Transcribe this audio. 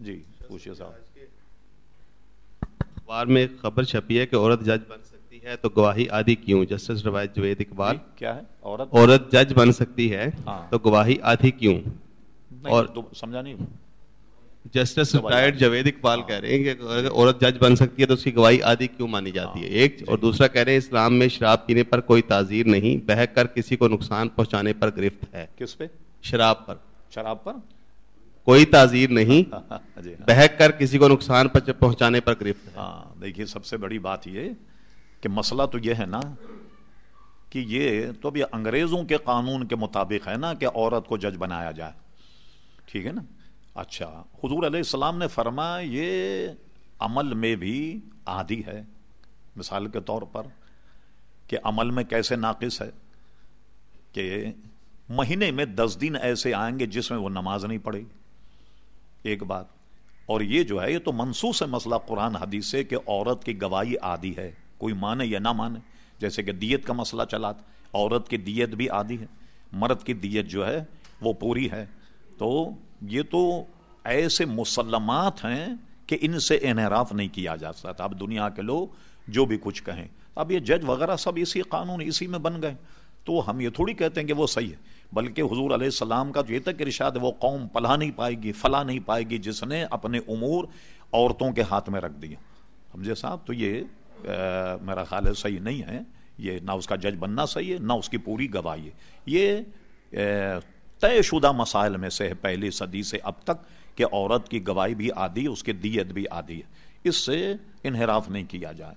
جی پوچھیے صاحب اخبار میں ایک خبر چھپی ہے کہ عورت جج بن سکتی ہے تو گواہی آدھی کیوں؟ جسٹس روایت جوید اقبال۔ جی، کیا ہے؟ عورت؟ عورت جج بن سکتی ہے ہاں۔ تو گواہی آدھی کیوں؟ اور- سمجھا نہیں۔ جسٹس ریٹائرڈ جوید اقبال کہہ رہے ہیں کہ عورت جج بن سکتی ہے تو اس کی گواہی آدھی کیوں مانی جاتی ہے؟ ایک اور دوسرا کہہ رہے ہیں اسلام میں شراب پینے پر کوئی تعزیر نہیں بہک کر کسی کو نقصان پہنچانے پر گرفت ہے۔ کس پہ؟ شراب پر۔ شراب پر؟ کوئی تعزیر نہیں جی ہاں۔ بہک کر کسی کو نقصان پہنچ- پہنچانے پر گرفت ہاں دیکھیے سب سے بڑی بات یہ کہ مسئلہ تو یہ ہے نا کہ یہ تو ابھی انگریزوں کے قانون کے مطابق ہے نا کہ عورت کو جج بنایا جائے۔ ٹھیک ہے نا؟ اچھا حضور علیہ السلام نے فرمایا یہ عمل میں بھی آدھی ہے۔ مثال کے طور پر کہ عمل میں کیسے ناقص ہے کہ مہینے میں دس دن ایسے آئیں گے جس میں وہ نماز نہیں پڑے گی ایک بات، اور یہ جو ہے، یہ تو منسوس ہے مسئلہ قرآن حدیث سے کہ عورت کی گواہی آدھی ہے۔ کوئی مانے یا نہ مانے، جیسے کہ دیت کا مسئلہ چلا تھا عورت کی دیت بھی آدھی ہے۔ مرد کی دیت جو ہے، وہ پوری ہے۔ تو یہ تو ایسے مسلمات ہیں کہ ان سے انحراف نہیں کیا جا سکتا۔ اب دنیا کے لوگ جو بھی کچھ کہیں، اب یہ جج وغیرہ سب اسی قانون اسی میں بن گئے۔ تو ہم یہ تھوڑی کہتے ہیں کہ وہ صحیح ہے۔ بلکہ حضور علیہ السلام کا جو یہ تک ارشاد ہے وہ قوم پلا نہیں پائے گی فلا نہیں پائے گی، جس نے اپنے امور عورتوں کے ہاتھ میں رکھ دیا سمجھے صاحب؟ تو یہ میرا خیال ہے صحیح نہیں ہے۔ یہ نہ اس کا جج بننا صحیح ہے، نہ اس کی پوری گواہی ہے۔ یہ طے شدہ مسائل میں سے ہے پہلی صدی سے اب تک کہ عورت کی گواہی بھی آدھی، اس کی دیت بھی آدھی ہے۔ اس سے انحراف نہیں کیا جائے۔